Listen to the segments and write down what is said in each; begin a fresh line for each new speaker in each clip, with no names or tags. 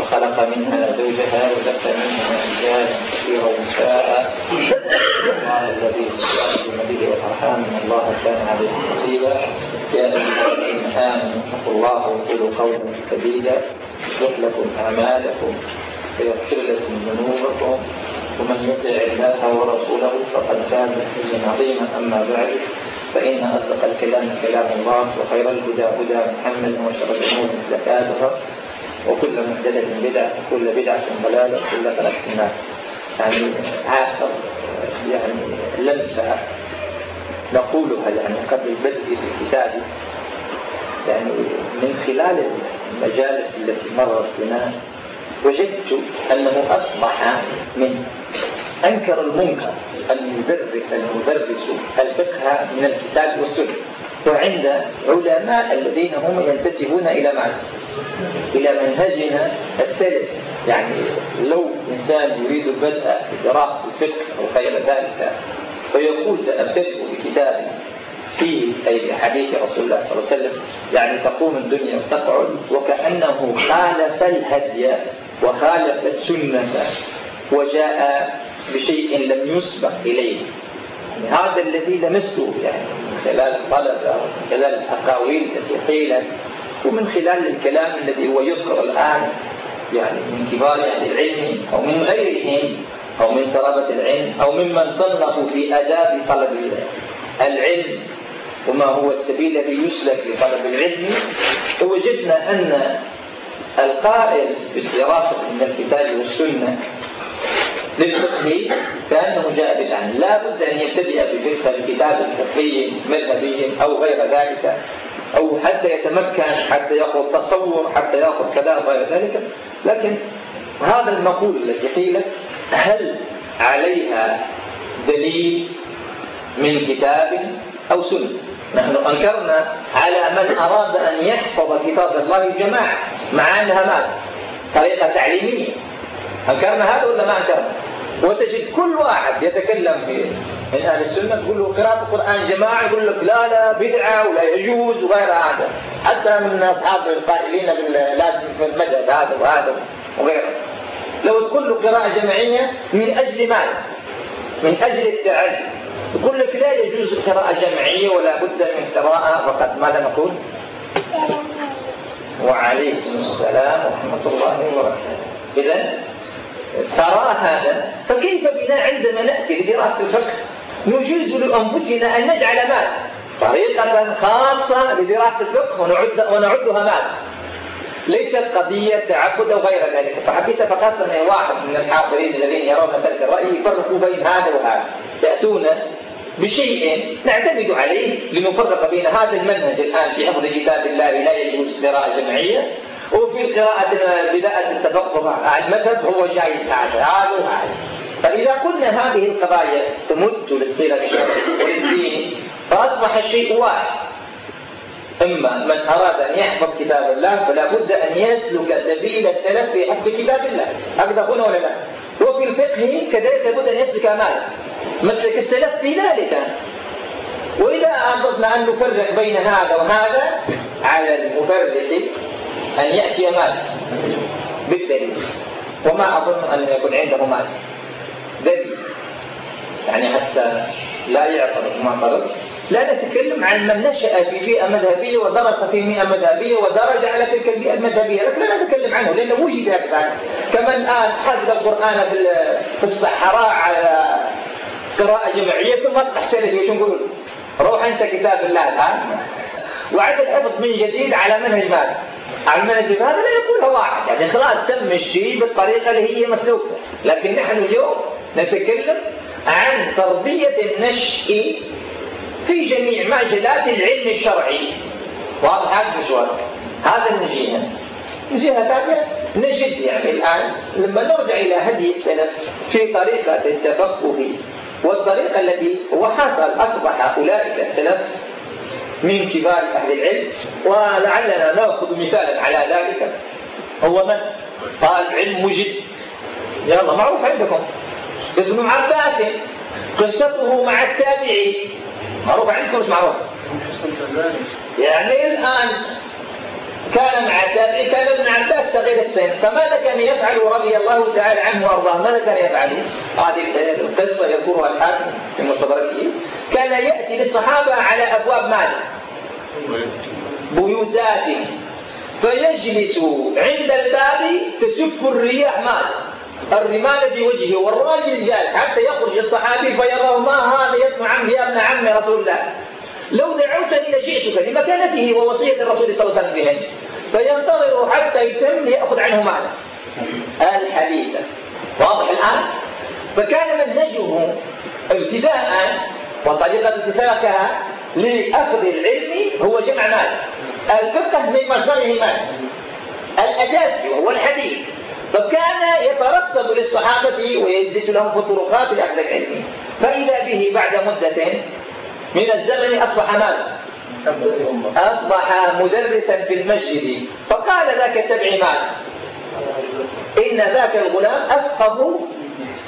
وخلق منها زوجها وبث منها رجالا كثيرا ونساء. الله الذي تسألون به والأرحام إن الله كان عليكم رقيبا. يا أيها الذين آمنوا اتقوا الله وقولوا قولا سديدا. يصلح لكم أعمالكم ويغفر لكم ذنوبكم. ومن يطع الله ورسوله فقد فاز فوزا عظيما. أما بعد فإن أصدق الكلام كلام الله وخير الهدى هدى محمد وشر الأمور محدثاتها. وكل محدثة بدعة وكل بدعة ضلالة وكل ضلالة في النار. يعني آخر يعني لمسة نقولها يعني قبل بدء الكتاب. يعني من خلال المجالس التي مرت بنا وجدت أنه أصبح من أنكر المنكر أن يدرس المدرس الفقه من الكتاب والسنة. وعند علماء الذين هم ينتسبون إلى معنى إلى منهجنا السلف. يعني لو إنسان يريد بدء دراسة الفقه أو غير ذلك فيقول سأبتدئ بكتاب فيه أي بحديث رسول الله صلى الله عليه وسلم. يعني تقوم الدنيا وتقعد وكأنه خالف الهدي وخالف السنة وجاء بشيء لم يسبق إليه. يعني هذا الذي لمسته يعني خلال الطلبة ومن خلال الأقاويل التي قيلت ومن خلال الكلام الذي هو يذكر الآن يعني من كبار أهل العلم أو من غيرهم أو من طلبة العلم أو ممن صنفوا في آداب طلب العلم. وما هو السبيل الذي يسلك لطلب العلم. وجدنا أن القائل بالدراسة من الكتاب والسنة للفقه كأنه جاء بالآن لا بد أن يبتدئ بفقه بكتاب فقهي مذهبي أو غير ذلك أو حتى يتمكن حتى يأخذ تصور حتى يأخذ كذا وغير ذلك لكن هذا المقول التي قيلت هل عليها دليل من كتاب أو سنة نحن أنكرنا على من أراد أن يحفظ كتاب الله جماعة مع أنها ماذا؟ طريقة تعليمية أنكرنا هذا ولا ما أنكرنا؟ وتجد كل واحد يتكلم في من أهل السنة تقول له قراءة القرآن جماعة يقول لك لا لا بدعة ولا يجوز وغير هذا. حتى من أصحاب القائلين لازم في المذهب هذا وهذا وغيره. لو تقول له قراءة جماعية من أجل ماذا؟ من أجل التعلم. يقول لك لا يجوز قراءة جماعية ولا بد من قراءة فقط. ماذا نقول؟ وعليكم السلام ورحمة الله وبركاته. إذا ترى هذا فكيف بنا عندما نأتي لدراسة الفقه نجيز لأنفسنا أن نجعل مال؟ طريقة خاصة لدراسة الفقه ونعد ونعدها مال. ليست قضية تعبد أو غير ذلك. فحبيت فقط أن واحد من الحاضرين الذين يرون ذلك الرأي يفرقوا بين هذا وهذا. يأتون بشيء نعتمد عليه لنفرق بين هذا المنهج الآن في حفظ كتاب الله لا يجوز قراءة جمعية وفي القراءة بداية التفقه على المذهب هو جايز هذا. هذا. وهذا فإذا قلنا هذه القضايا تمد للسيرة والدين فأصبح الشيء واحد. إما من أراد أن يحفظ كتاب الله فلا بد أن يسلك سبيل السلف في حفظ كتاب الله. هكذا هنا ولا لا؟ وفي الفقه كذلك لابد أن يسلك ماذا؟ مسلك السلف في ذلك. وإذا أردنا أن نفرق بين هذا وهذا على المفرق أن يأتي مال بالدليل. وما أظن أن يكون عنده مال. دليل. يعني حتى لا يعترض ما قرر لا نتكلم عن من نشأ في بيئة مذهبية ودرس في بيئة مذهبية ودرج على تلك البيئة المذهبية. لكن لا نتكلم عنه لأنه وجد هكذا كمن الآن حفظ القرآن في الصحراء على قراءة جماعية ثم أصبح سلفي. وش نقول؟ روح انسى كتاب الله الآن. وعد الحفظ من جديد على منهج ماذا؟ المنهج هذا لا يقولها واحد. يعني خلاص تم الشيء بالطريقة اللي هي مسلوكة لكن نحن اليوم نتكلم عن تربية النشء في جميع مجالات العلم الشرعي. واضح هذا مشوار هذا من جهة. من جهة ثانية نجد يعني الآن لما نرجع إلى هدي السلف في طريقة التفقه الطريقة التي هو حصل أصبح أولئك السلف من كبار أهل العلم ولعلنا نأخذ مثالا على ذلك. هو من؟ طالب علم مجد. يلا معروف عندكم. ابن عباس. قصته مع التابعين. معروف عندكم مش معروف؟ يعني الآن كان مع التابعين كان ابن عباس صغير السن. فماذا كان يفعل رضي الله تعالى عنه وأرضاه؟ ماذا كان يفعل؟ هذه القصة يذكرها الحاكم في مستدركه. كان يأتي للصحابة على أبواب ماذا بيوتاتهم فيجلس عند الباب تسف الرياح ماذا الرمال في وجهه والراجل جالس حتى يخرج الصحابي فيراه ما هذا يا ابن عم يا ابن عم رسول الله. لو دعوتني لجئتك لمكانته ووصية الرسول صلى الله عليه وسلم بهن. فينتظر حتى يتم ليأخذ عنه معنى الحديث. واضح الآن؟ فكان منهجه ابتداء والطريقة التي سلكها لأخذ العلم هو جمع مال. الفقه من مصدره مال. الأساسي وهو الحديث. فكان يترصد للصحابة ويجلس لهم في الطرقات لأخذ العلم. فإذا به بعد مدة من الزمن أصبح ماذا؟ أصبح مدرسا في المسجد فقال ذاك التبع ماذا؟ إن ذاك الغلام أفقه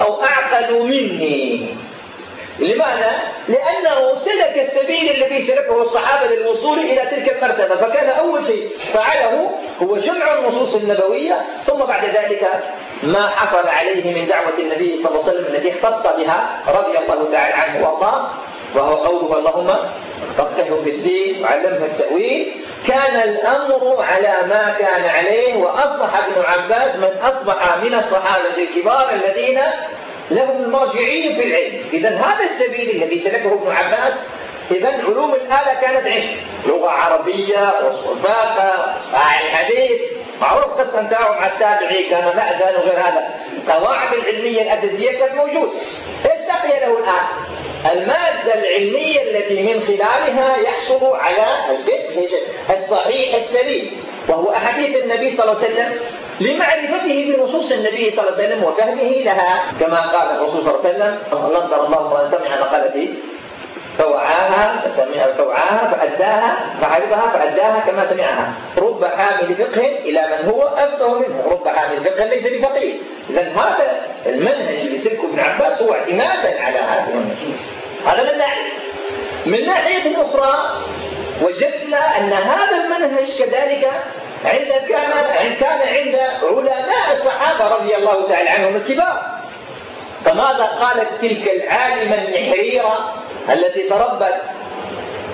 أو أعقل مني لماذا؟ لأنه سلك السبيل الذي سلكه الصحابة للوصول إلى تلك المرتبة فكان أول شيء فعله هو جمع النصوص النبوية ثم بعد ذلك ما حصل عليه من دعوة النبي صلى الله عليه وسلم التي اختص بها رضي الله تعالى عنه وأرضاه وهو قوله اللهم فقهه في الدين وعلمه التأويل كان الأمر على ما كان عليه وأصبح ابن عباس من أصبح من الصحابة الكبار الذين لهم المرجعين في العلم. إذا هذا السبيل الذي سلكه ابن عباس إذا علوم الآلة كانت علم لغة عربية وصفاقة الحديث معروف قصة انتهوا مع التابعي كان مأذن وغير هذا. القواعد العلمية الأساسية كانت موجودة. إيش بقي له الآن؟ المادة العلمية التي من خلالها يحصل على الفقه الصحيح السليم وهو أحاديث النبي صلى الله عليه وسلم. لمعرفته بنصوص النبي صلى الله عليه وسلم وفهمه لها كما قال الرسول صلى الله عليه وسلم نظر الله من سمع مقالتي فوعاها فسمع فوعاها فأداها فعرفها فأداها كما سمعها. رب حامل فقه إلى من هو أفقه منه. رب حامل فقه ليس بفقيه. إذا هذا المنهج اللي سلكه ابن عباس هو اعتمادا على هذا المنهج هذا من ناحية. من ناحية أخرى وجدنا أن هذا المنهج كذلك عند كان كان عند علماء الصحابة رضي الله تعالى عنهم الكبار. فماذا قالت تلك العالمة النحريرة التي تربت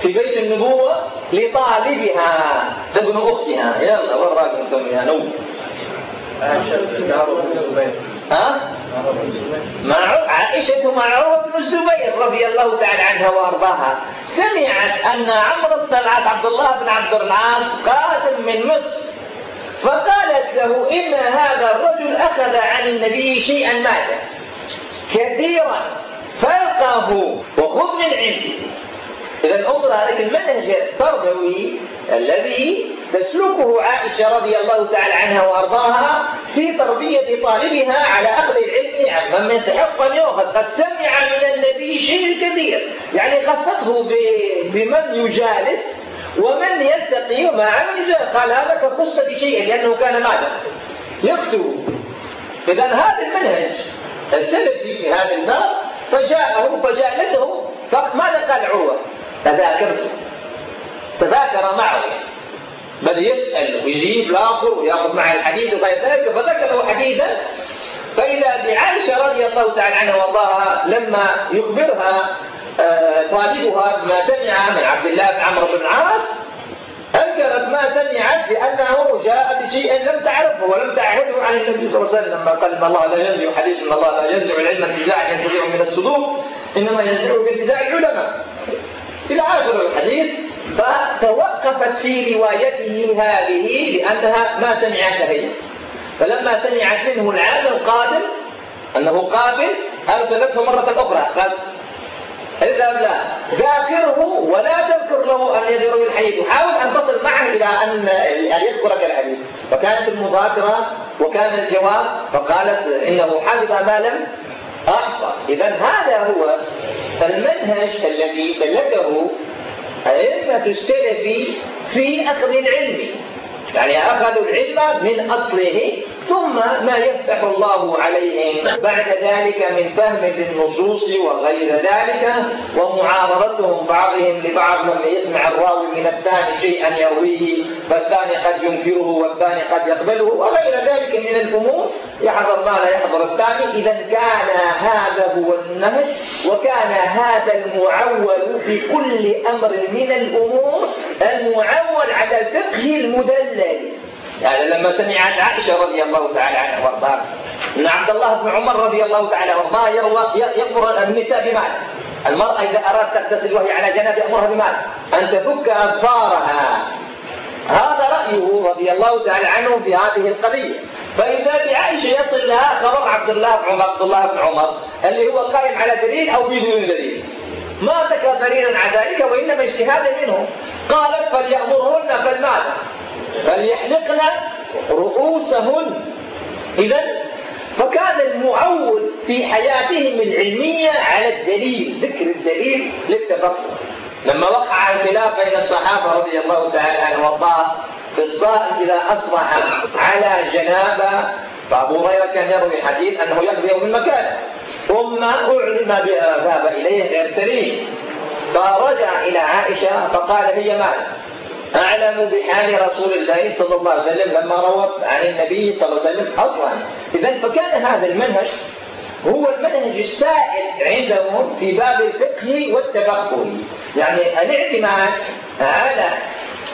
في بيت النبوة لطالبها. ابن أختها. يلا وين راكم يا نو ها؟ مع عائشة مع عروة بن الزبير رضي الله تعالى عنها وأرضاها. سمعت أن عمرو بن العاص عبد الله بن عبد العاص قادم من مصر. فقالت له إن هذا الرجل أخذ عن النبي شيئا ماذا؟ كثيرا فالقه وخذ من عنده. إذا انظر هذا المنهج التربوي الذي تسلكه عائشة رضي الله تعالى عنها وأرضاها في تربية طالبها على أخذ العلم عمن يستحق أن يؤخذ قد سمع من النبي شيء كثير. يعني خصته بمن يجالس ومن يلتقي مع من يجالس. قال هذا فخص بشيء لأنه كان ماذا؟ يكتب. إذا هذا المنهج السلفي في هذا الباب فجاءه فجالسه. فماذا قال عروة؟ تذاكرت تذاكر معه. بل يسأل ويجيب الآخر ويأخذ معه الحديث وغير ذلك فذكر له حديثا فإذا بعائشة رضي الله تعالى عنها وارضاها لما يخبرها آه، طالبها بما سمع من عبد الله بن عمرو بن العاص أنكرت ما سمعت بأنه جاء بشيء لم تعرفه ولم تعهده عن النبي صلى الله عليه وسلم. لما قال إن الله لا ينزع حديث إن الله لا ينزع العلم انتزاعا ينتزعه من الصدور إنما ينزعه بانتزاع العلماء. إلى آخر الحديث فتوقفت في روايته هذه لأنها ما سمعت هي. فلما سمعت منه العام القادم أنه قابل أرسلته مرة أخرى قال اذهب لا ذاكره ولا تذكر له أن يذكر الحديث وحاول أن تصل معه إلى أن أن يذكرك الحديث. فكانت المذاكرة وكان الجواب فقالت إنه حفظ ما لم أحفظ إذا هذا هو المنهج الذي سلكه أئمة السلف في أخذ العلم. يعني أخذوا العلم من أصله ثم ما يفتح الله عليهم بعد ذلك من فهم للنصوص وغير ذلك ومعارضتهم بعضهم لبعض لما يسمع الراوي من الثاني شيئا يرويه فالثاني قد ينكره والثاني قد يقبله وغير ذلك من الأمور يحضر ما لا يحضر الثاني. إذا كان هذا هو النهج وكان هذا المعول في كل أمر من الأمور المعول على الفقه المدلل. يعني لما سمعت عائشة رضي الله تعالى عنها وأرضاها. أن عبد الله بن عمر رضي الله تعالى وارضاه يأمر النساء بمال. المرأة إذا أرادت تغتسل وهي على جناب يأمرها بمال. أن تفك أظفارها. هذا رأيه رضي الله تعالى عنه في هذه القضية. فإذا بعائشة يصل لها خبر عبد الله بن عمر عبد الله بن عمر اللي هو قائم على دليل أو بدون دليل. ما ذكر دليلا على ذلك وإنما اجتهادا منه. قالت فليأمرهن فالمال. فليحلقن رؤوسهن. إذا فكان المعول في حياتهم العلمية على الدليل ذكر الدليل للتفقه. لما وقع الخلاف بين الصحابة رضي الله تعالى عنهم وارضاه في الصائم إذا أصبح على جنابة فأبو هريرة كان يروي حديث أنه يقضي من مكانه. ثم أعلم بها ذهب إليه غير سليم. فرجع إلى عائشة فقال هي مال أعلم بحال رسول الله صلى الله عليه وسلم لما روت عن النبي صلى الله عليه وسلم أصلا إذا فكان هذا المنهج هو المنهج السائد عندهم في باب الفقه والتفقه. يعني الاعتماد على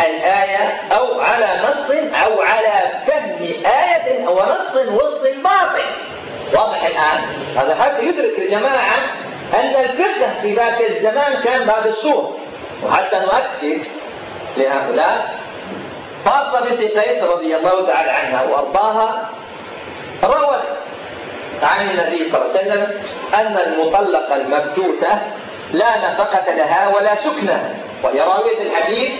الآية أو على نص أو على فهم آية أو نص واستنباط واضح الآن؟ هذا حتى يدرك الجماعة أن الفقه في ذاك الزمان كان بهذا الصورة وحتى نؤكد لهؤلاء فاطمة بنت قيس رضي الله تعالى عنها وأرضاها روت عن النبي صلى الله عليه وسلم أن المطلقة المبتوتة لا نفقة لها ولا سكنة وهي راوية الحديث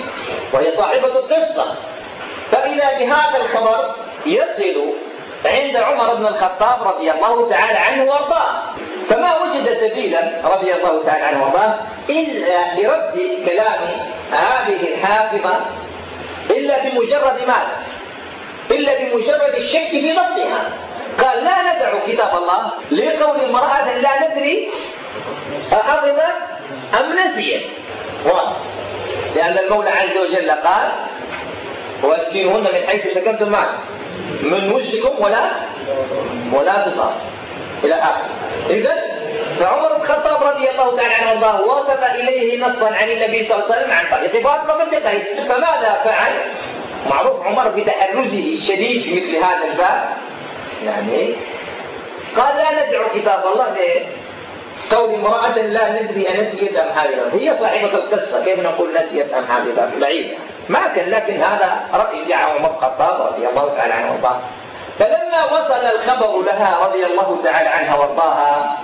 وهي صاحبة القصة. فإذا بهذا الخبر يصل عند عمر بن الخطاب رضي الله تعالى عنه وأرضاه. فما وجد سبيلا رضي الله تعالى عنه وارضاه إلا لرد كلام هذه الحافظة إلا بمجرد ماذا؟ إلا بمجرد الشك في ضبطها. قال لا ندع كتاب الله لقول امرأة لا ندري أحفظت أم نسيت. لأن المولى عز وجل قال واسكنوهن من حيث سكنتم معكم من وجهكم ولا ولا بطار إلى آخر إذا فعمر بن الخطاب رضي الله تعالى عنه وارضاه وصل إليه نصا عن النبي صلى الله عليه وسلم عن طريق فاطمة بنت قيس فماذا فعل؟ معروف عمر بتحرزه الشديد في مثل هذا الباب. يعني قال لا ندعو كتاب الله؟ قول امرأة لا ندري أنسيت أم حافظت هي صاحبة القصة. كيف نقول نسيت أم حافظت بعيد. ما كان لكن هذا رأي جاء عمر الخطاب رضي الله تعالى عنه وارضاه. فلما وصل الخبر لها رضي الله تعالى عنها وارضاها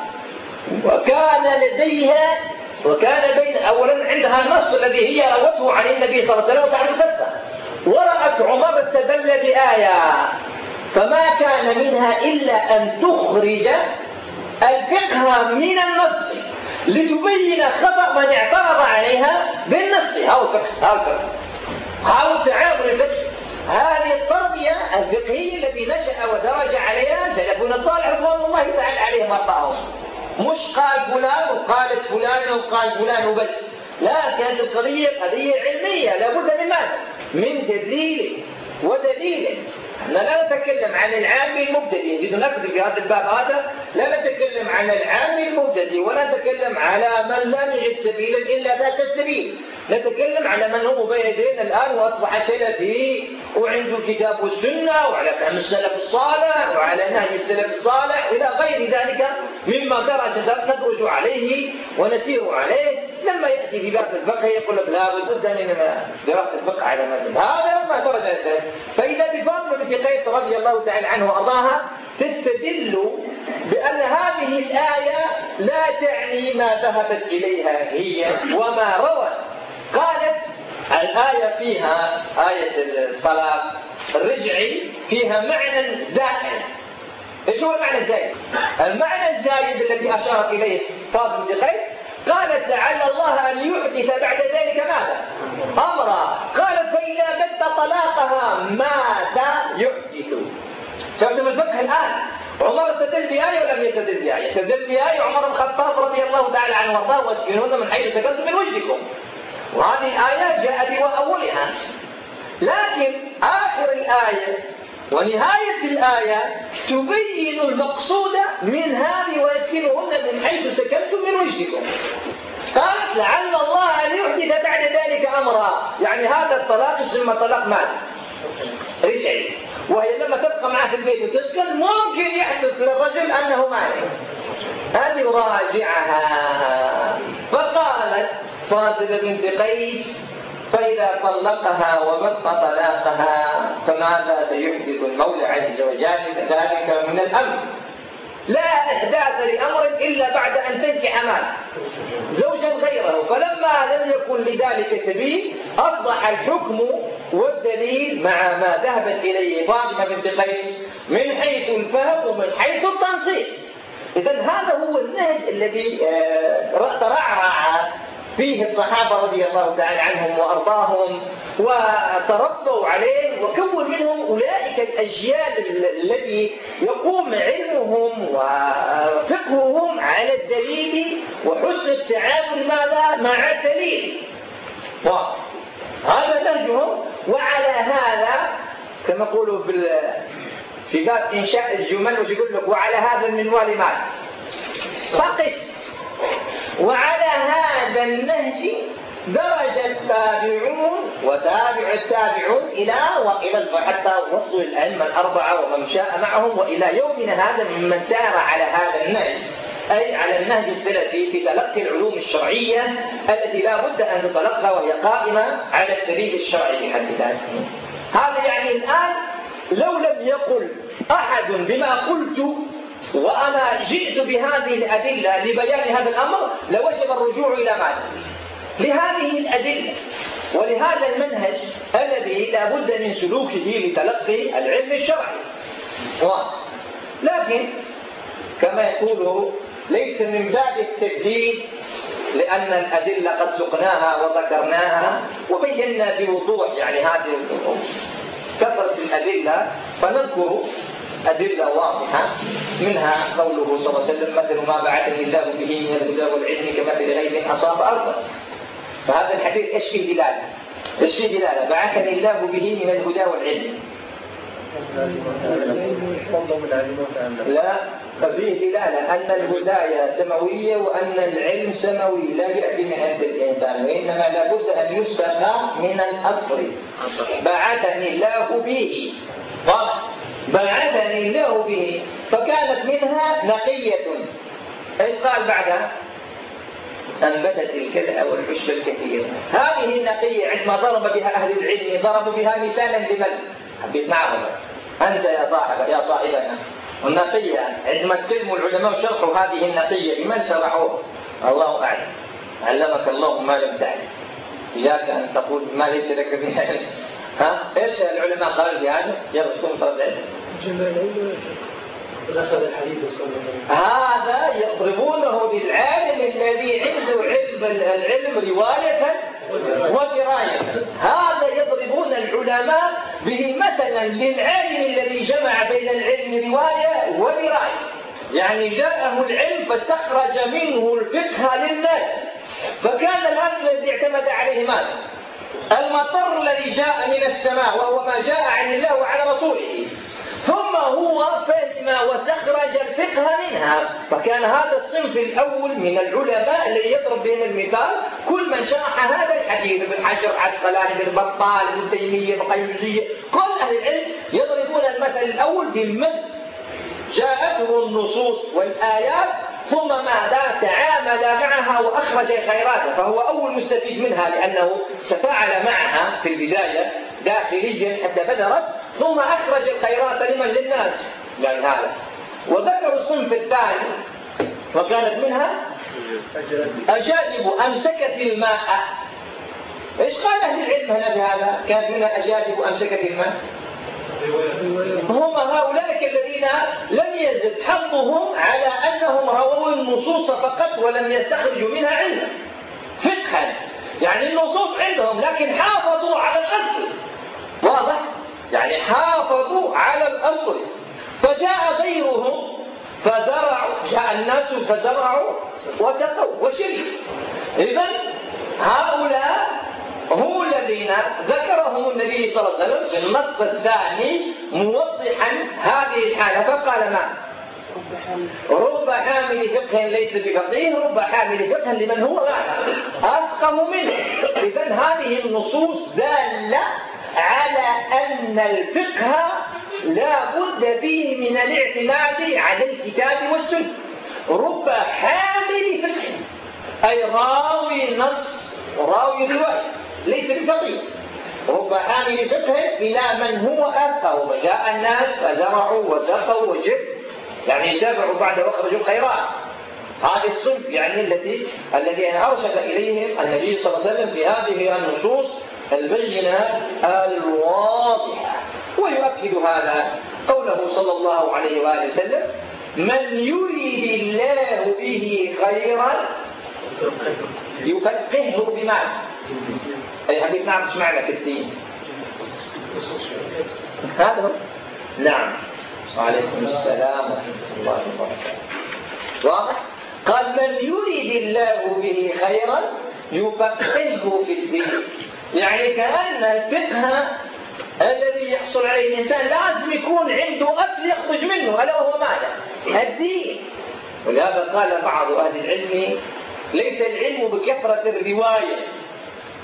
وكان لديها وكان بين اولا عندها النص الذي هي روته عن النبي صلى الله عليه وسلم وصاحب القصة. ورأت عمر استدل بآية فما كان منها إلا أن تخرج الفقه من النص لتبين خطأ من اعترض عليها بالنص. هذا الفقه هذا الفقه. هذا تعامل الفقه. هذه التربية الفقهية التي نشأ ودرج عليها سلفنا الصالح رضوان الله تعالى عليهم وارضاهم مش قال فلان وقالت فلان وقال فلان وبس. لا كانت القضية قضية علمية لابد من ماذا؟ من تدليل ودليل. إحنا لا نتكلم عن العام المبتدئ. نريد نقضي في هذا الباب هذا؟ لا نتكلم عن العام المبتدئ ولا نتكلم على من لم يجد سبيلا إلا ذاك السبيل. نتكلم على من هو بين يدينا الآن وأصبح سلفي وعنده الكتاب والسنة وعلى فهم السلف الصالح وعلى نهج السلف الصالح إلى غير ذلك مما درج ندرج عليه ونسير عليه. لما يأتي في باب الفقه يقول لك لا بد من دراسة الفقه على مذهب هذا ما درج فإذا بفاطمة بنت قيس رضي الله تعالى عنه وأرضاها تستدل بأن هذه الآية لا تعني ما ذهبت إليها هي وما روت. قالت الآية فيها آية الطلاق الرجعي فيها معنى زائد. إيش هو المعنى الزايد؟ المعنى الزايد الذي اشارت إليه فاطمه قيس قال قالت لعل الله أن يحدث بعد ذلك ماذا؟ أمرا. قالت فإذا بد طلاقها ماذا يحدث؟ شفتم الفقه الآن؟ عمر استدل بآية ولم يستدل بآية. استدل بآية عمر بن الخطاب رضي الله تعالى عنه وارضاه. واسكنون من حيث سكنتم من وجدكم وهذه الآيات جاءت في أولها لكن آخر الآية ونهاية الآية تبين المقصود من هذه ويسكنهن من حيث سكنتم من وجدكم قالت لعل الله أن يحدث بعد ذلك أمرا. يعني هذا الطلاق يسمى طلاق مال. رجعي. وهي لما تبقى معه في البيت وتسكن ممكن يحدث للرجل أنه مالك أن يراجعها؟ فقالت فاطمة بنت قيس فإذا طلقها وبط طلاقها فماذا سيحدث المولى عز وجل؟ ذلك من الأمر. لا إحداث لأمر إلا بعد أن تنكح مال زوجا غيره. فلما لم يكن لذلك سبيل أصبح الحكم والدليل مع ما ذهبت إليه فاطمة بنت قيس من حيث الفهم ومن حيث التنصيص. إذا هذا هو النهج الذي آه، ترعرع فيه الصحابة رضي الله تعالى عنهم وأرضاهم وتربوا عليه وكون منهم أولئك الأجيال التي يقوم علمهم وفقههم على الدليل وحسن التعامل ماذا؟ مع الدليل. هذا نهجهم وعلى هذا كما يقولوا في باب إنشاء الجمل وش يقول لك؟ وعلى هذا المنوال مال. فقس وعلى هذا النهج درج التابعون وتابع التابعون إلى وإلى حتى وصلوا الأئمة الأربعة ومن شاء معهم وإلى يومنا هذا ممن سار على هذا النهج أي على النهج السلفي في تلقي العلوم الشرعية التي لا بد أن تتلقى وهي قائمة على الدليل الشرعي في حد ذاته. هذا يعني الآن لو لم يقل أحد بما قلت وأنا جئت بهذه الأدلة لبيان هذا الأمر لوجب الرجوع إلى ماذا؟ لهذه الأدلة. ولهذا المنهج الذي لا بد من سلوكه لتلقي العلم الشرعي. لكن كما يقول ليس من باب التبديل لأن الأدلة قد سقناها وذكرناها وبينا بوضوح يعني هذه كثرة الأدلة فنذكر أدلة واضحة منها قوله صلى الله عليه وسلم مثل ما بعثني الله به من الهدى والعلم كمثل غيث أصاب أرضا. فهذا الحديث إيش فيه دلالة؟ إيش فيه دلالة؟ بعثني الله به من الهدى والعلم. لا ففيه دلالة أن الهداية سماوية وأن العلم سماوي لا يأتي من عند الإنسان وإنما لابد أن يستقى من الأصل. بعثني الله به. واضح؟ بعثني الله به فكانت منها نقية إيش قال بعدها؟ أنبتت الكلأ والعشب الكثير هذه النقية عندما ضرب بها أهل العلم ضربوا بها مثالا لمن؟ حبيت معهم أنت يا صاحب يا صاحبنا النقية عندما تكلموا العلماء وشرحوا هذه النقية بمن شرحوها؟ الله أعلم علمك الله ما لم تعلم إياك أن تقول ما ليس لك به علم ها إيش العلماء قالوا في هذا؟ شكون طلب العلم؟ هذا يضربونه للعالم الذي عنده علم العلم رواية ودراية. هذا يضربون العلماء به مثلا للعالم الذي جمع بين العلم رواية ودراية. يعني جاءه العلم فاستخرج منه الفقه للناس. فكان الأصل الذي اعتمد عليه ماذا؟ المطر الذي جاء من السماء وهو ما جاء عن الله وعن رسوله. ثم هو فهم واستخرج الفقه منها. فكان هذا الصنف الأول من العلماء الذي يضرب بهم المثال. كل من شرح هذا الحديث ابن حجر عسقلاني بن بطال ابن تيمية ابن كل أهل العلم يضربون المثل الأول بالمد جاءته النصوص والآيات ثم ماذا؟ تعامل معها وأخرج خيراتها فهو أول مستفيد منها لأنه تفاعل معها في البداية داخليا حتى بدرت. ثم أخرج الخيرات لمن للناس. يعني هذا وذكروا الصنف الثاني وكانت منها أجادب أمسكت الماء. إيش قال أهل العلم هنا بهذا؟ كانت منها أجادب أمسكت الماء. هم هؤلاء الذين لم يزد حظهم على أنهم رووا النصوص فقط ولم يستخرجوا منها علما. يعني النصوص عندهم لكن حافظوا على الأصل. واضح؟ يعني حافظوا على الأصل. فجاء غيرهم فزرعوا جاء الناس فزرعوا وسقوا وشربوا. إذا هؤلاء هم الذين ذكرهم النبي صلى الله عليه وسلم في النص الثاني موضحا هذه الحالة. فقال ما؟ رب حامل فقه ليس بفقيه رب حامل فقه لمن هو أفقه منه. إذا هذه النصوص دالة على أن الفقه لا بد فيه من الاعتماد على الكتاب والسنة. رب حامل فقه أي راوي نص راوي رواية ليس بفقيه. رب حامل فقه إلى من هو أفقه وجاء الناس فزرعوا وسقوا وجبوا يعني تابعوا بعد واخرجوا الخيرات. هذه الصنف يعني التي الذي أرشد إليهم النبي صلى الله عليه وسلم في هذه النصوص البينة الواضحة ويؤكد هذا قوله صلى الله عليه وآله وسلم من يريد الله به خيرا يفقهه بمعنى. أي حبيب نعم معنى في الدين. هذا هو؟ نعم. وعليكم السلام ورحمة الله وبركاته. واضح؟ قال من يريد الله به خيرا يفقهه في الدين. يعني كأن الفقه الذي يحصل عليه الإنسان لازم يكون عنده أصل يخرج منه ألا وهو ماذا؟ الدين ولهذا قال بعض أهل العلم ليس العلم بكثرة الرواية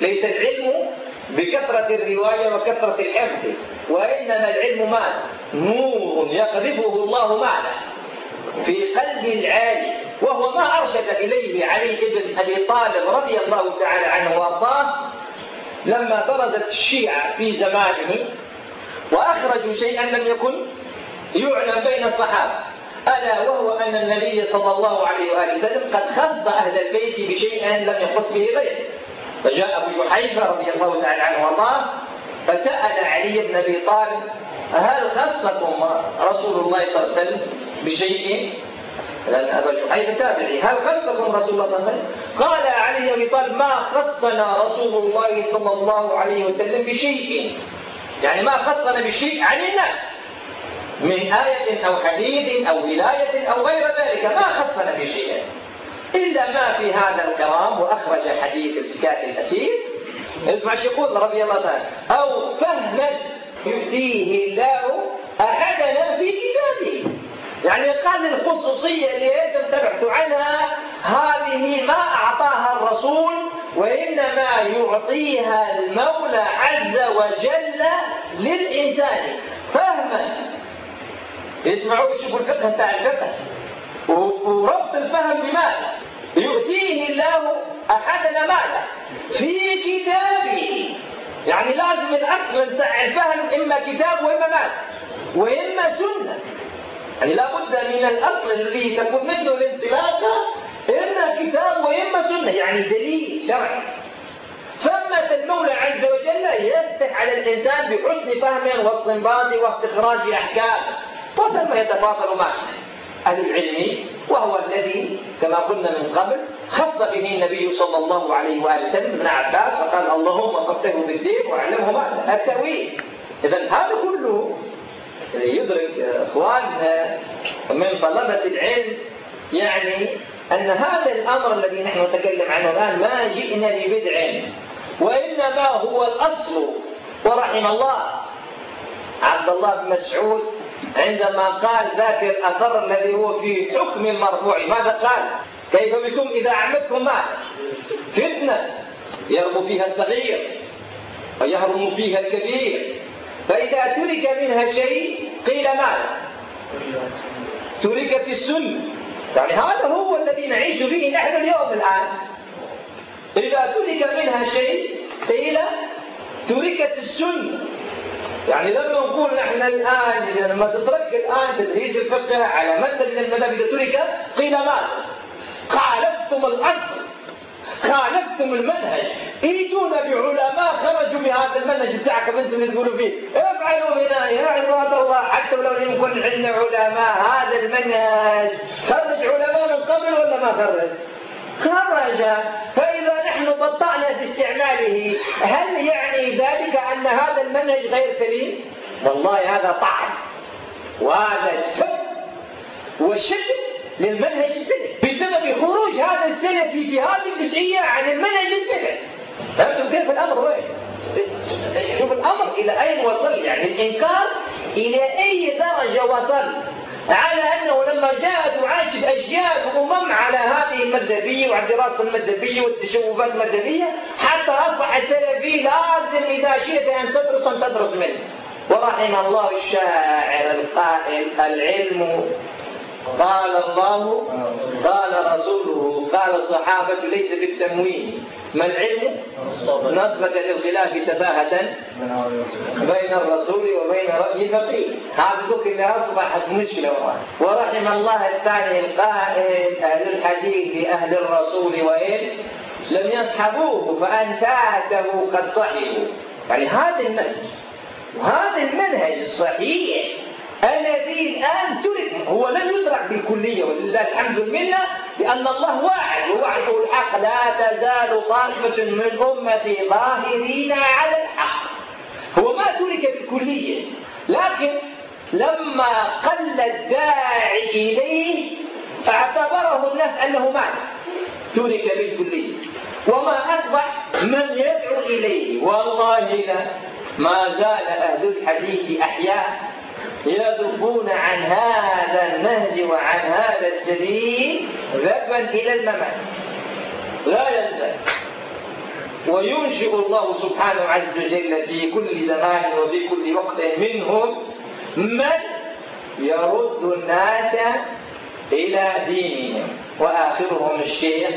ليس العلم بكثرة الرواية وكثرة الحفظ وإنما العلم مال نور يقذفه الله معنا في قلب العالي وهو ما أرشد إليه علي بن أبي طالب رضي الله تعالى عنه وأرضاه لما برزت الشيعة في زمانه وأخرجوا شيئا لم يكن يعلم بين الصحابة. ألا وهو أن النبي صلى الله عليه وآله وسلم قد خص أهل البيت بشيء لم يخص به غيره. فجاء أبو يحيفة رضي الله تعالى عنه وارضاه فسأل علي بن أبي طالب هل خصكم رسول الله صلى الله عليه وسلم بشيء؟ لأن أبا يحيفة تابعي. هل خصكم رسول الله صلى الله عليه وسلم؟ قال علي أبي طالب ما خصنا رسول الله صلى الله عليه وسلم بشيء. يعني ما خصنا بشيء عن الناس. من آية أو حديث أو ولاية أو غير ذلك. ما خصنا بشيء. إلا ما في هذا الكرام وأخرج حديث الزكاة الأسير. اسمع إيش يقول رضي الله تعالى. أو فهما يؤتيه الله أحدنا في كتابه. يعني قال الخصوصية اللي أنتم تبحثوا عنها هذه ما أعطاها الرسول وإنما يعطيها المولى عز وجل للإنسان فهما اسمعوا شوفوا الفقه بتاع الفقه وربط الفهم بماذا؟ يؤتيه الله أحدنا ماذا؟ في كتابه يعني لازم الأصل بتاع الفهم إما كتاب وإما ماذا؟ وإما سنة يعني لابد من الأصل الذي تكون منه الانطلاقة إما كتاب وإما سنة يعني دليل شرعي. ثمة المولى عز وجل يفتح على الإنسان بحسن فهم واستنباط واستخراج أحكام. وثم يتفاضل معه أهل العلم وهو الذي كما قلنا من قبل خص به النبي صلى الله عليه وآله وسلم ابن عباس فقال اللهم قبته بالدين وعلمه معنى التأويل. إذا هذا كله يدرك إخواننا من طلبة العلم يعني أن هذا الأمر الذي نحن نتكلم عنه الآن ما جئنا ببدع وإنما هو الأصل. ورحم الله عبد الله بن مسعود عندما قال ذاك الأثر الذي هو في حكم المرفوع ماذا قال؟ كيف بكم إذا عمتكم ماذا فتنة يرمو فيها الصغير ويهرم فيها الكبير. فإذا ترك منها شيء قيل ماذا تركت السنة يعني هذا هو الذي نعيش فيه نحن اليوم الآن. إذا ترك منها شيء قيل تركت السنة يعني لما نقول نحن الآن لما تترك الآن تدريس الفقه على مدى من المذاهب إذا ترك قيل ماذا؟ خالفتم الأصل. خالفتم المنهج ايتونا بعلماء خرجوا بهذا المنهج بتاعكم أنتم اللي تقولوا فيه افعلوا بنا يا عباد الله حتى ولو لم يكن عندنا علماء هذا المنهج خرج علماء من قبل ولا ما خرج؟ خرج فإذا نحن بطأنا حالة استعماله هل يعني ذلك أن هذا المنهج غير سليم؟ والله هذا طعن وهذا السب والشد للمنهج السلفي. بسبب خروج هذا السلفي في هذه الجزئية عن المنهج السلفي. فهمتم كيف الأمر وين؟ شوف الأمر إلى أين وصل؟ يعني الإنكار إلى أي درجة وصل؟ على أنه لما جاءت وعاشت أجيال وأمم على هذه المذهبية وعلى الدراسة المذهبية والتشوفات المذهبية حتى أصبح السلفي لازم إذا شئت أن تدرس أن تدرس منه. ورحم الله الشاعر القائل العلم قال الله قال رسوله قال الصحابة ليس بالتموين. ما العلم؟ نسبة للخلاف سفاهة بين الرسول وبين رأي فقيه. هذا كلها أصبحت مشكلة ورحم الله الثاني القائل أهل الحديث أهل الرسول وإن لم يصحبوه فأنفاسه قد صحبوا. يعني هذا النهج وهذا المنهج الصحيح. الذي الآن ترك هو لم يترك بالكلية ولله الحمد لله لأن الله واعد ووعده الحق. لا تزال طائفة من أمتي ظاهرين على الحق. هو ما ترك بالكلية لكن لما قل الداعي إليه اعتبره الناس أنه مات. ترك بالكلية. وما أصبح من يدعو إليه. والله لا ما زال أهل الحديث أحياء. يذبون عن هذا النهج وعن هذا السبيل ذبا إلى الممات. لا يزال وينشئ الله سبحانه عز وجل في كل زمان وفي كل وقت منهم من يرد الناس إلى دينهم. وآخرهم الشيخ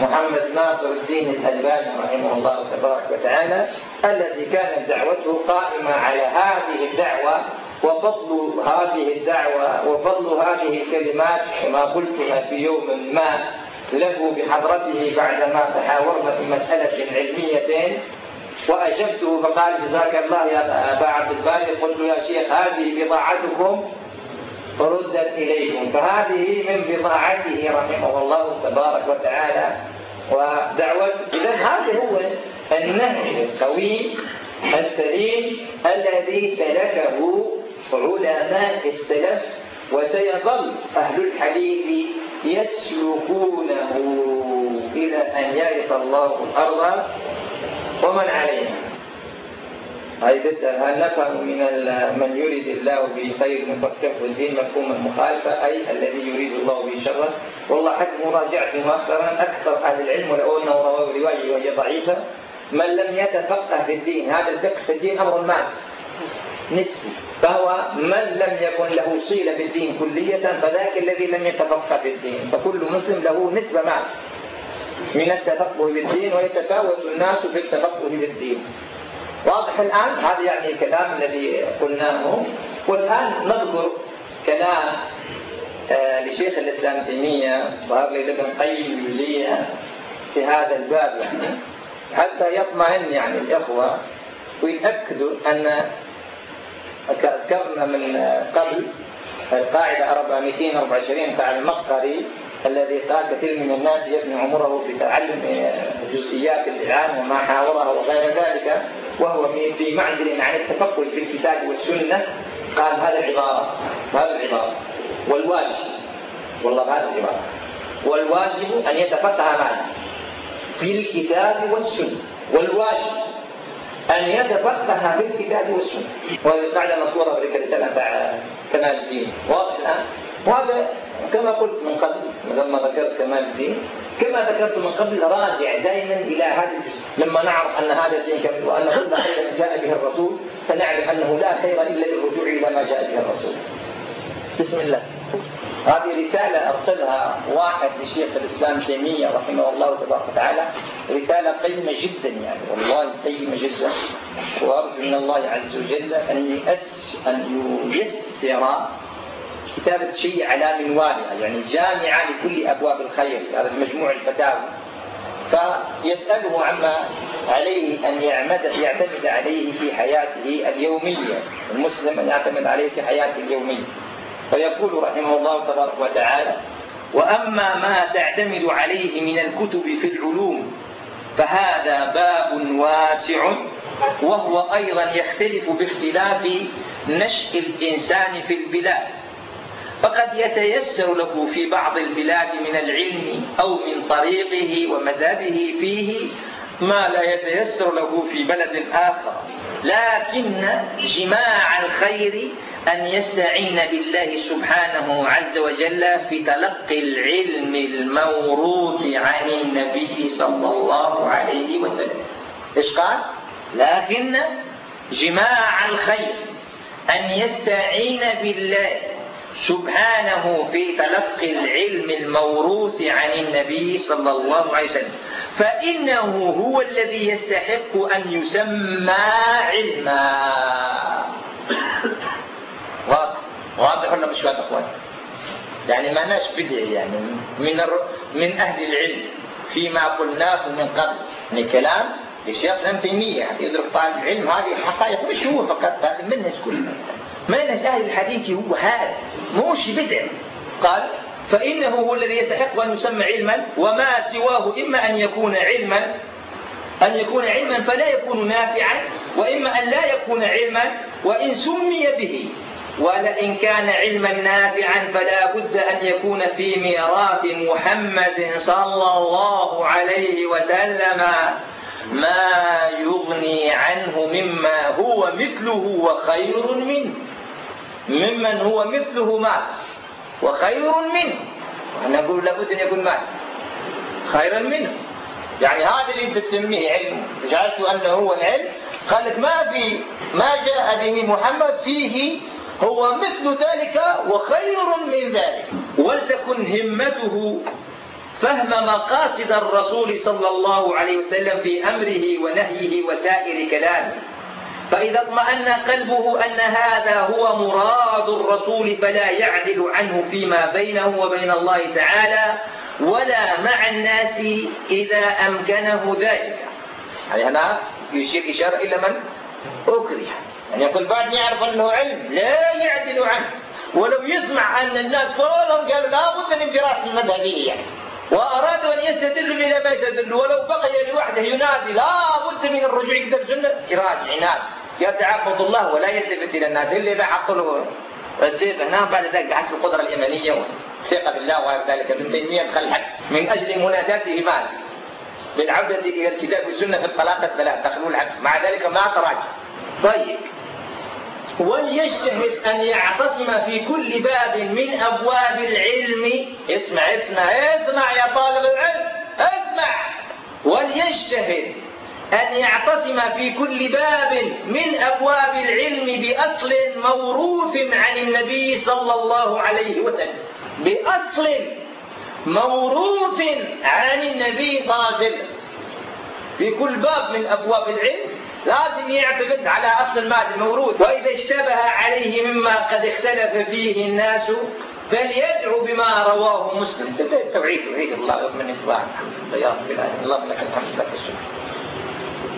محمد ناصر الدين الألباني رحمه الله تبارك وتعالى الذي كانت دعوته قائمة على هذه الدعوة وفضل هذه الدعوة وفضل هذه الكلمات كما قلتها في يوم ما له بحضرته بعدما تحاورنا في مسألة علمية. وأجبته فقال جزاك الله يا أبا عبد الباري قلت يا شيخ هذه بضاعتكم ردت إليكم. فهذه من بضاعته رحمه الله تبارك وتعالى. ودعوته إذا هذا هو النهج القوي السليم الذي سلكه علماء السلف وسيظل أهل الحديث يسلكونه إلى أن يرث الله الأرض. ومن عليها هاي تسأل هل نفهم من من يريد الله به خير مفكك والدين مفهوم المخالفة؟ أي الذي يريد الله به شرا والله حسب مراجعتي مؤخرا أكثر أهل العلم ولو أنه رواه رواية وهي ضعيفة من لم يتفقه في الدين هذا الفقه في الدين أمر مال نسبي فهو من لم يكن له صلة بالدين كلية فذاك الذي لم يتفقه في الدين فكل مسلم له نسبة مال من التفقه بالدين ويتفاوت الناس في التفقه بالدين. واضح الآن؟ هذا يعني الكلام الذي قلناه. والآن نذكر كلام آه لشيخ الإسلام تيمية ظهر لي ابن قيم الجوزية في هذا الباب يعني. حتى يطمئن يعني الإخوة ويتأكدوا أن ذكرنا من قبل القاعدة 424 بتاع المقري الذي قال كثير من الناس يبني عمره في تعلم جزئيات الإعلام وما حاورها وغير ذلك وهو في معزل عن التفقه في الكتاب والسنة. قال هذا العبارة هذا العبارة. والواجب والله هذا العبارة. والواجب أن يتفقه معنا في الكتاب والسنة. والواجب أن يتفقه في الكتاب والسنة. وهذه القاعدة مذكورة في رسالة كمال الدين. واضح الآن؟ وهذا كما قلت من قبل لما ذكرت كمال الدين كما ذكرت من قبل راجع دائما إلى هذا الجزء. لما نعرف أن هذا الدين كامل وأن كل خير جاء به الرسول فنعرف أنه لا خير إلا للرجوع إلى ما جاء به الرسول. بسم الله. هذه رسالة أرسلها واحد لشيخ الإسلام تيمية رحمه الله تبارك وتعالى. رسالة قيمة جدا يعني والله قيمة جدا. وأرجو من الله عز وجل أن أن ييسر كتابة شيء على منوالها. يعني جامعة لكل أبواب الخير هذا مجموع الفتاوى. فيسأله عما عليه أن يعمد يعتمد عليه في حياته اليومية. المسلم أن يعتمد عليه في حياته اليومية. فيقول رحمه الله تبارك وتعالى وأما ما تعتمد عليه من الكتب في العلوم فهذا باب واسع وهو أيضا يختلف باختلاف نشء الإنسان في البلاد. فقد يتيسر له في بعض البلاد من العلم أو من طريقه ومذهبه فيه ما لا يتيسر له في بلد آخر. لكن جماع الخير أن يستعين بالله سبحانه عز وجل في تلقي العلم الموروث عن النبي صلى الله عليه وسلم. إيش قال؟ لكن جماع الخير. أن يستعين بالله سبحانه في تلقي العلم الموروث عن النبي صلى الله عليه وسلم. فإنه هو الذي يستحق أن يسمى علما. واضح ولا مش واضح أخوان؟ يعني ما ناش بدعي يعني. من الر... من أهل العلم فيما قلناه من قبل. من كلام الشيخ ابن تيمية. يدرك طالب العلم هذه حقائق. مش هو فقط هذا المنهج كله منهج أهل الحديث هو هذا. مش بدع. قال فإنه هو الذي يستحق أن يسمى علما وما سواه إما أن يكون علما أن يكون علما فلا يكون نافعا وإما أن لا يكون علما وإن سمي به. ولئن كان علما نافعا فلا بد أن يكون في ميراث محمد صلى الله عليه وسلم ما يغني عنه مما هو مثله وخير منه. ممن هو مثله مات وخير منه. نقول لابد أن يكون مات خيرا منه. يعني هذا اللي أنت تسميه علم. جعلته أنه هو العلم. قال لك ما في ما جاء به محمد فيه هو مثل ذلك وخير من ذلك. ولتكن همته فهم مقاصد الرسول صلى الله عليه وسلم في أمره ونهيه وسائر كلامه. فإذا اطمأن قلبه أن هذا هو مراد الرسول فلا يعدل عنه فيما بينه وبين الله تعالى ولا مع الناس إذا أمكنه ذلك. يعني هنا يشير إشارة إلى من؟ أكره. يعني يقول بعد يعرف أنه علم لا يعدل عنه. ولو يسمع أن الناس كلهم قالوا لا بد من دراسة المذهبية يعني. وأرادوا أن يستدلوا إلى ما يستدلوا. ولو بقي لوحده ينادي لا بد من الرجوع إلى السنة. يراجع ينادي يتعبد الله ولا يلتفت إلى الناس. إلا إذا حط له السيف هنا بعد ذلك بحسب القدرة الإيمانية والثقة بالله وغير ذلك ابن تيمية دخل الحبس من أجل مناداته مال بالعودة إلى الكتاب والسنة في الطلاق الثلاث. دخلوا الحبس مع ذلك ما تراجع. طيب. وليجتهد أن يعتصم في كل باب من أبواب العلم. اسمع اسمع اسمع يا طالب العلم اسمع. وليجتهد أن يعتصم في كل باب من أبواب العلم بأصل موروث عن النبي صلى الله عليه وسلم. بأصل موروث عن النبي صلى الله عليه وسلم. في كل باب من أبواب العلم لازم يعتمد على أصل المادة الموروث وإذا اشتبه عليه مما قد اختلف فيه الناس فليدعو بما رواه مسلم. توحيد توحيد الله من لله يا رب العالمين. اللهم لك الحمد لك الشكر.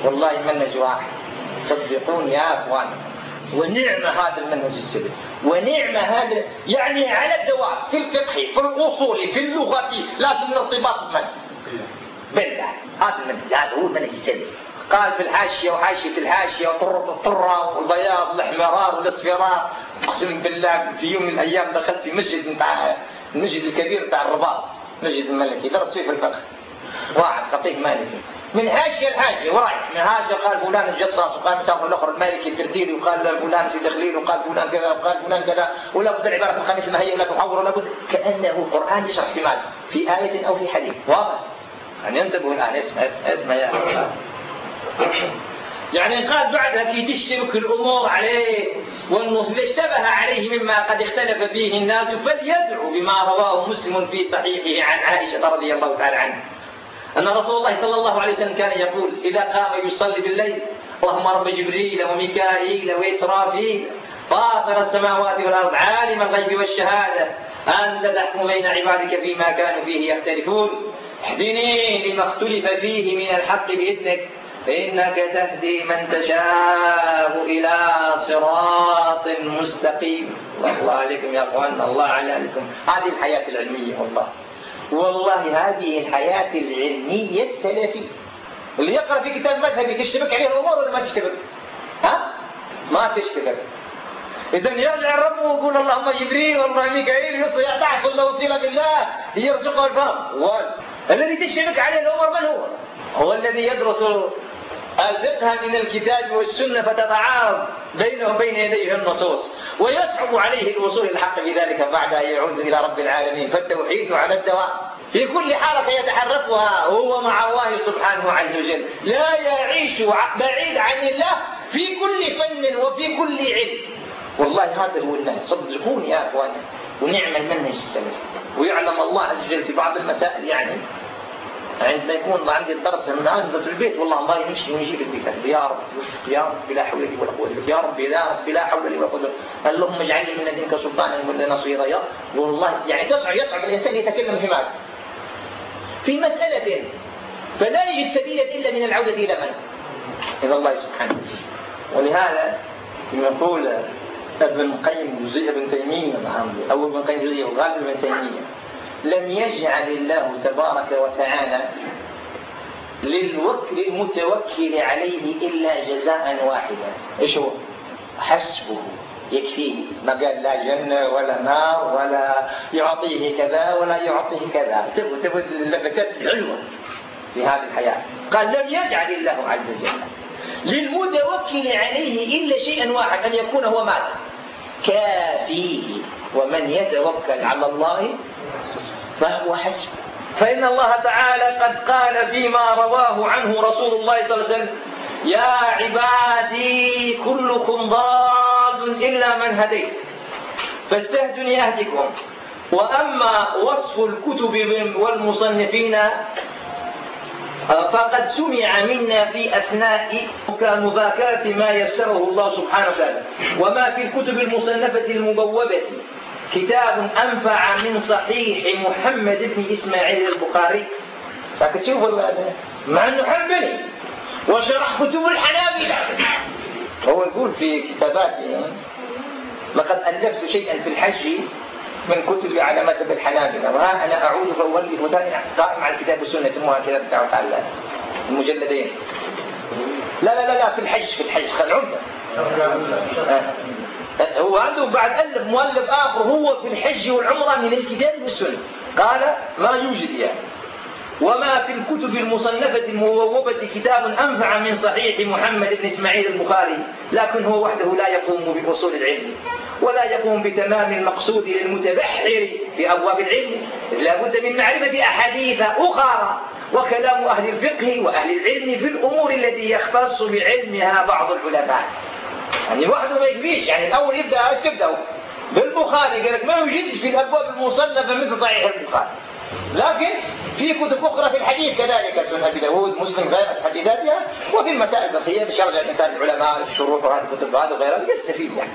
والله منهج واحد صدقون يا أخوان. ونعم هذا المنهج السلفي. ونعم هذا يعني على الدوام. في الفقه في الأصول في اللغة لازم الارتباط بالمنهج بالله. هذا المنهج هذا هو المنهج السلفي. قال في الحاشية وحاشية الحاشية وطرة الطرة والبياض والاحمرار والإصفرار. أقسم بالله في يوم من الأيام دخلت في مسجد بتاع المسجد الكبير بتاع الرباط مسجد الملكي درس فيه في الفقه. واحد فقيه مالكي. من حاشية لحاشية ورايح. من حاشية قال فلان الجصاص وقال مسافر الأخر المالكي الترديري وقال فلان سيد خليل وقال فلان كذا وقال فلان كذا. ولا بد مثل ما هي ولا تحور ولا بد. كأنه قرآن يشرح في ماذا في آية أو في حديث. واضح؟ يعني انتبهوا الآن. اسمع اسمع اسمع يا يعني قال بعدها في تشتبك الأمور عليه والمسلم اشتبه عليه مما قد اختلف فيه الناس فليدعو بما رواه مسلم في صحيحه عن عائشة رضي الله تعالى عنها. أن رسول الله صلى الله عليه وسلم كان يقول إذا قام يصلي بالليل اللهم رب جبريل وميكائيل وإسرافيل فاطر السماوات والأرض عالم الغيب والشهادة أنت تحكم بين عبادك فيما كانوا فيه يختلفون. اهدني لما اختلف فيه من الحق بإذنك. فإنك تهدي من تشاء إلى صراط مستقيم. الله عليكم يا أخوان الله عليكم. هذه الحياة العلمية والله. والله هذه الحياة العلمية السلفية. اللي يقرأ في كتاب مذهبي تشتبك عليه الأمور ولا ما تشتبك؟ ها؟ ما تشتبك. إذا يرجع الرب ويقول اللهم جبريل والله ميكائيل يحصل له وسيلة بالله. يرزقه الفهم الذي تشتبك عليه الأمور من هو؟ هو الذي يدرس الفقه من الكتاب والسنة فتتعارض بينه وبين يديه النصوص. ويصعب عليه الوصول الحق بذلك بعد أن يعود إلى رب العالمين. فالتوحيد على الدوام في كل حركة يتحركها هو مع الله سبحانه عز وجل. لا يعيش بعيد عن الله في كل فن وفي كل علم. والله هذا هو الله صدقوني يا أخوانا ونعم المنهج السلفي. ويعلم الله عز وجل في بعض المسائل يعني عندما يكون عندي الدرس من انزل في البيت والله الله يمشي ويجيب البيت يا رب يا رب لا حول لي ولا قوة يا رب يا رب حول لي ولا قوة اللهم اجعل لي من لدنك سلطانا ولا نصيرا يا والله يعني تصعب يصعب الانسان يتكلم في ماذا؟ في مسألة. فلا يجد سبيلا إلا من العودة إلى من؟ إلى الله سبحانه ولهذا يقول ابن قيم جزئية ابن تيمية أو ابن قيم جزئية وغالب ابن تيمية. لم يجعل الله تبارك وتعالى للمتوكل عليه إلا جزاء واحدا. إيش هو؟ حسبه. يكفيه. ما قال لا جنة ولا نار ولا يعطيه كذا ولا يعطيه كذا. تبغى تبغى اللفتات الحلوة في هذه الحياة. قال لم يجعل الله عز وجل للمتوكل عليه إلا شيئا واحد أن يكون هو ماذا؟ كافيه. ومن يتوكل على الله فهو حسب. فإن الله تعالى قد قال فيما رواه عنه رسول الله صلى الله عليه وسلم يا عبادي كلكم ضال إلا من هديت فاستهدني أهدكم. وأما وصف الكتب والمصنفين فقد سمع منا في أثناء مذاكرة ما يسره الله سبحانه وتعالى. وما في الكتب المصنفة المبوبة كتاب أنفع من صحيح محمد بن إسماعيل البخاري. فتشوف مع أنه حنبلي وشرح كتب الحنابلة. هو يقول في كتاباته لقد ألفت شيئا في الحج من كتب على مذهب الحنابلة. وها أنا أعود فأولف ثاني قائم على الكتاب والسنة. يسموها كتاب الدعوة على المجلدين. لا لا لا لا في الحج في الحج خل عمدة هو عنده بعد ألف مؤلف آخر هو في الحج والعمرة من الكتاب والسنة قال ما يوجد يعني. وما في الكتب المصنفة المبوبة كتاب أنفع من صحيح محمد بن إسماعيل البخاري لكن هو وحده لا يقوم بأصول العلم ولا يقوم بتمام المقصود للمتبحر في أبواب العلم. لا بد من معرفة أحاديث أخرى وكلام أهل الفقه وأهل العلم في الأمور التي يختص بعلمها بعض العلماء. يعني وحده ما يكفيش. يعني الأول يبدأ إيش تبدأ. بالبخاري قال لك ما يوجد في الأبواب المصنفة مثل صحيح البخاري. لكن في كتب أخرى في الحديث كذلك سنن أبي داود مسلم غير حديثاتها وفي المسائل الفقهية بشرع الإنسان العلماء في الشروح وهذه الكتب هذا وغيرها يستفيد يعني.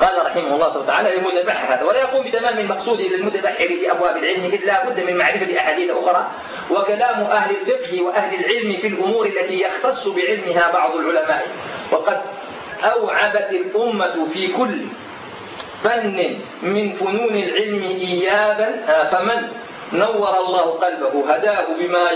قال رحمه الله تعالى للمتبحر هذا ولا يقوم بتمام المقصود للمتبحر في أبواب العلم الا بد من معرفة أحاديث أخرى وكلام أهل الفقه وأهل العلم في الأمور التي يختص بعلمها بعض العلماء. وقد أوعبت الأمة في كل فن من فنون العلم ايابا آه، فمن؟ نور الله قلبه هداه بما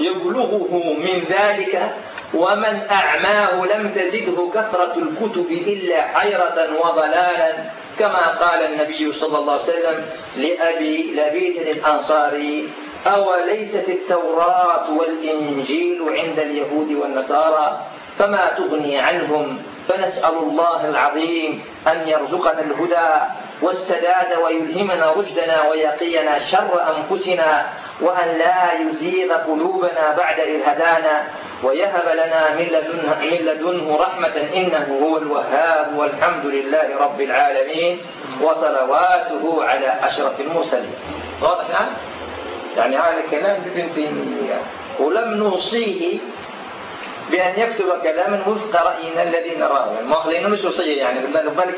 يبلغه من ذلك. ومن أعماه لم تزده كثرة الكتب إلا حيرة وضلالا كما قال النبي صلى الله عليه وسلم لأبي لبيد الأنصاري أوليست التوراة والإنجيل عند اليهود والنصارى فما تغني عنهم فنسأل الله العظيم أن يرزقنا الهدى والسداد ويلهمنا رشدنا ويقينا شر أنفسنا وأن لا يزيغ قلوبنا بعد إذ هدانا ويهب لنا من لدنه, من لدنه رحمة إنه هو الوهاب والحمد لله رب العالمين وصلواته على أشرف المرسلين واضح الآن؟ يعني هذا كلام ابن تيمية ولم نوصيه بأن يكتب كلاما وفق رأينا الذي نراه يعني ما خلينا مش وصية يعني. قلنا له بالك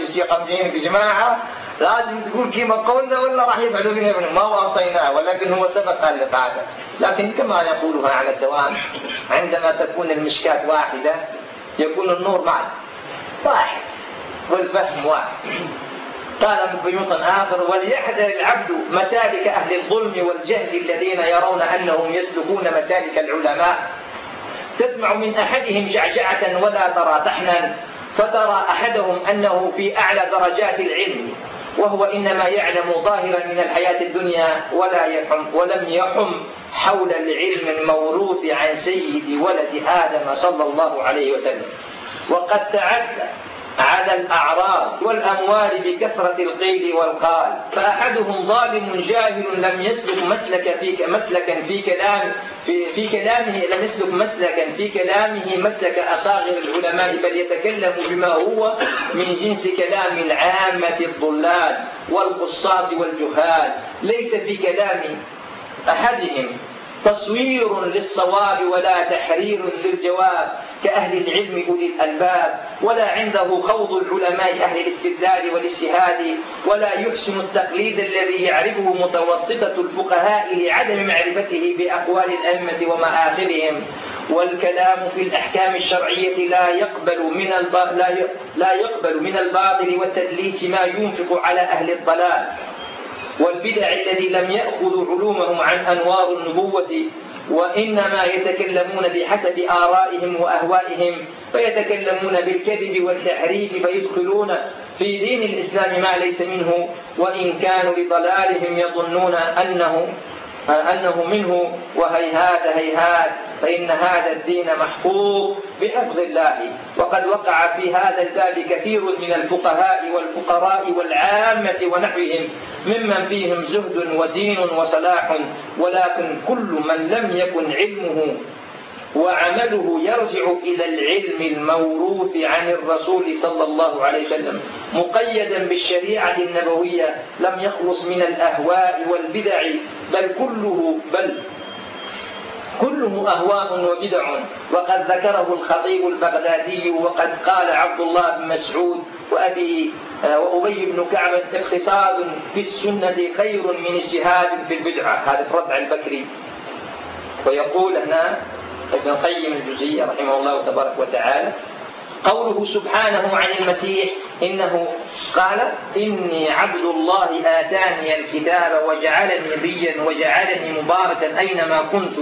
في جماعة؟ لازم تقول كيما قولنا ولا راح يفعلوا فينا ما وصيناه ولكن هو سبق القاعدة لكن كما يقولها على الدوام عندما تكون المشكاة واحدة يكون النور معا واحد. والفهم واحد. قال من بيوت آخر وليحذر العبد مسالك أهل الظلم والجهل الذين يرون أنهم يسلكون مسالك العلماء. تسمع من أحدهم جعجعة ولا ترى طحنا فترى أحدهم أنه في أعلى درجات العلم وهو إنما يعلم ظاهرا من الحياة الدنيا ولا يحم ولم يحم حول العلم الموروث عن سيد ولد آدم صلى الله عليه وسلم. وقد تعدى على الأعراض والأموال بكثرة القيل والقال. فأحدهم ظالم جاهل لم يسلك مسلك في مسلكا في كلام في, في كلامه لم يسلك مسلكا في كلامه مسلك أصاغر العلماء بل يتكلم بما هو من جنس كلام العامة الضلال والقصاص والجهال. ليس في كلام أحدهم تصوير للصواب ولا تحرير للجواب. كأهل العلم أولي الألباب ولا عنده خوض العلماء أهل الاستدلال والاجتهاد ولا يحسن التقليد الذي يعرفه متوسطة الفقهاء لعدم معرفته بأقوال الأئمة ومآخرهم والكلام في الأحكام الشرعية لا يقبل من لا يقبل من الباطل والتدليس ما ينفق على أهل الضلال. والبدع الذي لم يأخذوا علومهم عن أنوار النبوة وإنما يتكلمون بحسب آرائهم وأهوائهم فيتكلمون بالكذب والتحريف فيدخلون في دين الإسلام ما ليس منه وإن كانوا لضلالهم يظنون أنه أنه منه وهيهات هيهات. فإن هذا الدين محفوظ بحفظ الله. وقد وقع في هذا الباب كثير من الفقهاء والفقراء والعامة ونحوهم ممن فيهم زهد ودين وصلاح ولكن كل من لم يكن علمه وعمله يرجع إلى العلم الموروث عن الرسول صلى الله عليه وسلم مقيدا بالشريعة النبوية لم يخلص من الأهواء والبدع بل كله بل كله أهواء وبدع. وقد ذكره الخطيب البغدادي وقد قال عبد الله بن مسعود وأبي وأبي بن كعب اقتصاد في السنة خير من اجتهاد في البدعة. هذا في ربع البكري ويقول هنا ابن القيم الجزية رحمه الله تبارك وتعالى قوله سبحانه عن المسيح إنه قال إني عبد الله آتاني الكتاب وجعلني نبيا وجعلني مباركا أينما كنت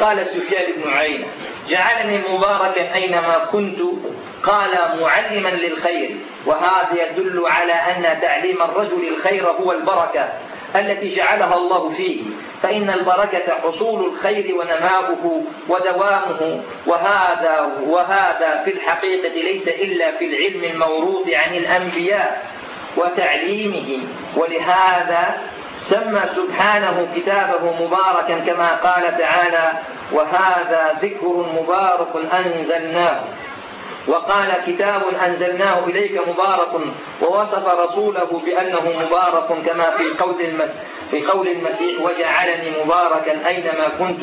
قال سفيان بن عيينة جعلني مباركا أينما كنت قال معلما للخير وهذا يدل على أن تعليم الرجل الخير هو البركة التي جعلها الله فيه فإن البركة حصول الخير ونماؤه ودوامه وهذا وهذا في الحقيقة ليس إلا في العلم الموروث عن الأنبياء وتعليمه ولهذا سمى سبحانه كتابه مباركا كما قال تعالى وهذا ذكر مبارك أنزلناه وقال كتاب أنزلناه إليك مبارك ووصف رسوله بأنه مبارك كما في قول المسيح في قول المسيح وجعلني مباركا أينما كنت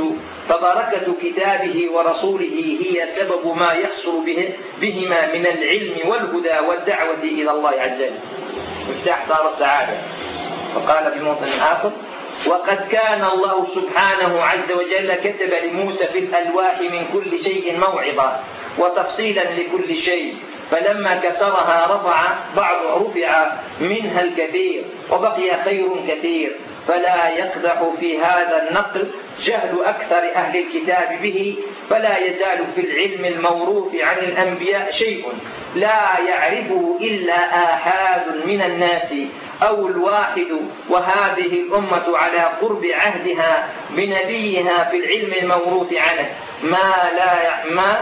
فبركة كتابه ورسوله هي سبب ما يحصل به بهما من العلم والهدى والدعوة إلى الله عز وجل. مفتاح دار السعادة. فقال في موطن آخر وقد كان الله سبحانه عز وجل كتب لموسى في الألواح من كل شيء موعظة وتفصيلا لكل شيء فلما كسرها رفع بعض رفع منها الكثير وبقي خير كثير فلا يقدح في هذا النقل جهل أكثر أهل الكتاب به فلا يزال في العلم الموروث عن الأنبياء شيء لا يعرفه إلا آحاد من الناس أو الواحد وهذه الأمة على قرب عهدها بنبيها في العلم الموروث عنه. ما لا ما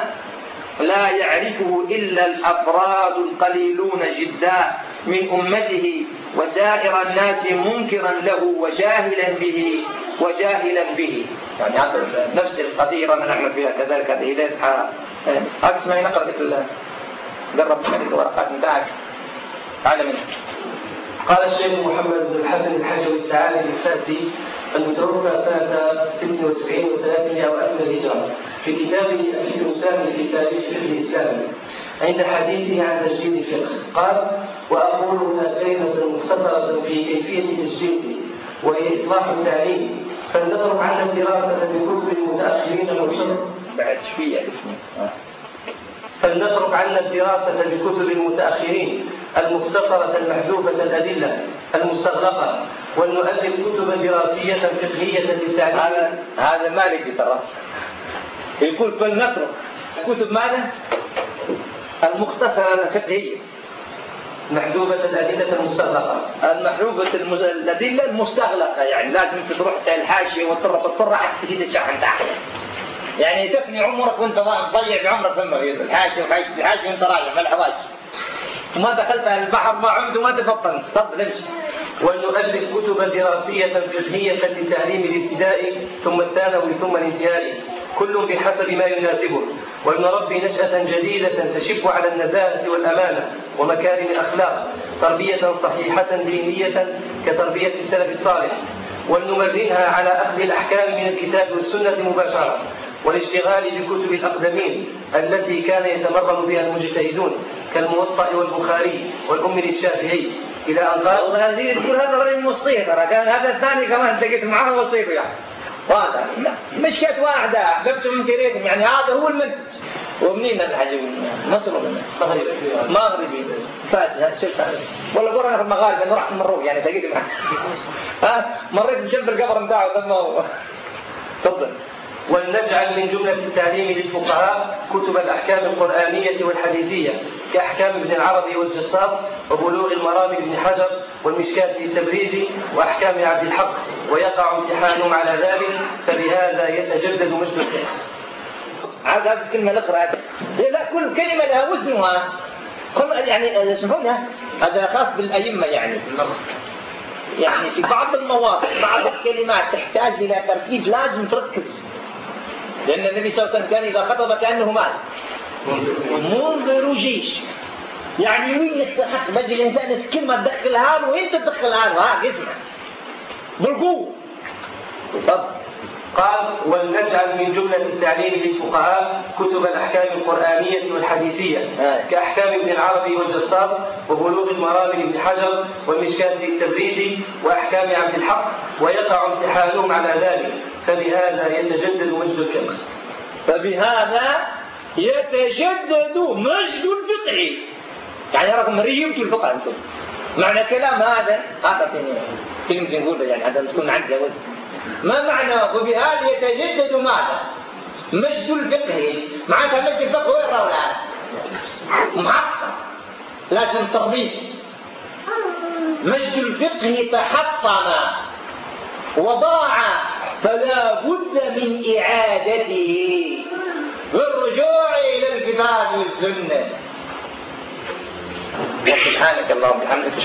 لا يعرفه إلا الأفراد القليلون جدا من أمته وسائر الناس منكرا له وجاهلا به وجاهلا به. يعني نفس القضية نعمل فيها كذلك. هذه إذا عكس ما نقرأ الله. قربت هذه الورقات بتاعك تعال منها
قال الشيخ محمد بن الحسن الحجوي الثعالبي الفاسي المتوفى سنة 76 و300 وألف الهجرة في كتابه الفكر السامي في تاريخ الفقه الإسلامي عند حديثه عن تسجيل الفقه قال وأقول هنا كلمة مختصرة في كيفية تسجيله وهي إصلاح التعليم فلنترك عنا الدراسة بكتب المتأخرين والحر
بعد شوية.
فلنترك عنا الدراسة بكتب المتأخرين المختصرة المحذوفة الأدلة المستغرقة ولنؤلف كتبا دراسية فقهية للتعليم.
هذا هذا مالك ترى يقول فلنترك كتب ماذا؟ المختصرة الفقهية
محذوفة الأدلة المستغلقة
المحذوفة المز... الأدلة المستغلقة يعني لازم تروح الحاشية وتطرق الطرة حتى تجد الشرح تحت يعني تفني عمرك وأنت تضيع بعمرك ثم الحاشية وحاشية الحاشية وأنت راجع ما الحواش وما دخلت البحر ما عمت وما تفطنت تفضل امشي
ولنؤلف كتبا دراسية فقهية لتعليم الابتداء ثم الثانوي ثم الانتهائي كل بحسب ما يناسبه. ولنربي نشأة جديدة تشب على النزاهة والأمانة ومكارم الأخلاق تربية صحيحة دينية كتربية السلف الصالح. ولنمرنها على أخذ الأحكام من الكتاب والسنة مباشرة. والاشتغال بكتب الأقدمين التي كان يتمرن بها المجتهدون كالموطأ والبخاري والأم للشافعي. إلى أن قال
هذه كل هذا الرجل وصيه ترى كان هذا الثاني كمان تجد معه وصيه يعني واضح. مشكلة واحدة أحببتم من كريتم يعني هذا هو المنهج ومنين الحجي مصر ولا مغربي مغربي فاس شفت ولا قرأنا في المغاربة أنا رحت مروق يعني معه ها؟ مريت بجنب القبر بتاعه ثم تفضل.
ولنجعل من جملة التعليم للفقهاء كتب الأحكام القرآنية والحديثية كأحكام ابن العربي والجصاص وبلوغ المرام بن حجر والمشكاة التبريزي وأحكام عبد الحق ويقع امتحانهم على ذلك فبهذا يتجدد الفقه.
عاد هذه الكلمة نقرأ لا كل كلمة لها وزنها. يعني يسمعونها هذا خاص بالأئمة يعني. يعني في بعض المواضع بعض الكلمات تحتاج إلى تركيز لازم تركز. لأن النبي صلى الله عليه وسلم كان إذا خطب كأنه مات. منظر جيش. يعني وين يستحق؟ بجي الإنسان كلمة تدخلها له وانت تدخلها له ها اسمع بالقوة.
تفضل قال ولنجعل من جملة التعليم للفقهاء كتب الأحكام القرآنية والحديثية آه. كأحكام ابن العربي والجصاص وبلوغ المرام لابن حجر والمشكاة للتبريزي وأحكام عبد الحق ويقع امتحانهم على ذلك. فبهذا يتجدد مجد الفقه
فبهذا يتجدد مجد الفقه. يعني راكم ريبتوا الفقه أنتم. معنى كلام هذا هذا كلمة نقولها يعني هذا تكون عندها وزن ما معنى وبهذا يتجدد ماذا؟ مجد الفقه. معناتها مجد الفقه وين راهو الآن؟ محطم لازم تربيط مجد الفقه تحطم. وضاع فلا بد من إعادته والرجوع إلى الكتاب والسنة. سبحانك اللهم وبحمدك